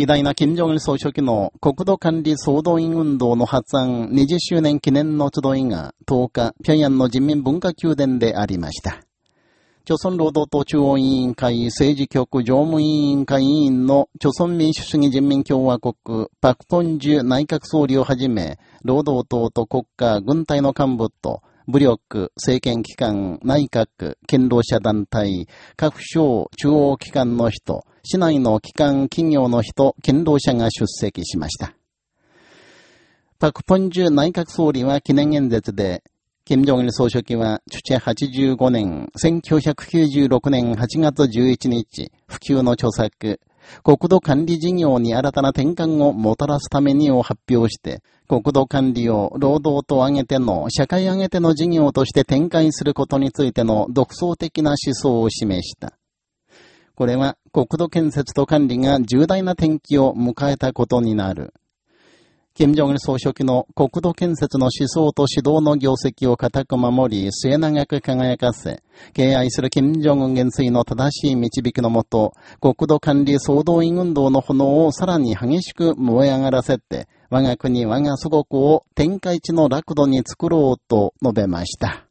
偉大な金正日総書記の国土管理総動員運動の発案20周年記念の集いが10日、平壌の人民文化宮殿でありました。朝鮮労働党中央委員会政治局常務委員会委員の朝鮮民主主義人民共和国パクトンジュ内閣総理をはじめ、労働党と国家、軍隊の幹部と、武力、政権機関、内閣、堅労者団体、各省、中央機関の人、市内の機関、企業の人、堅労者が出席しました。パク・ポンジュ内閣総理は記念演説で、金正日総書記は、チュチェ85年、1996年8月11日、普及の著作、国土管理事業に新たな転換をもたらすためにを発表して、国土管理を労働と挙げての、社会挙げての事業として展開することについての独創的な思想を示した。これは国土建設と管理が重大な転機を迎えたことになる。金正恩総書記の国土建設の思想と指導の業績を固く守り、末永く輝かせ、敬愛する金正恩元帥の正しい導きのもと、国土管理総動員運動の炎をさらに激しく燃え上がらせて、我が国我が祖国を天下一の楽土に作ろうと述べました。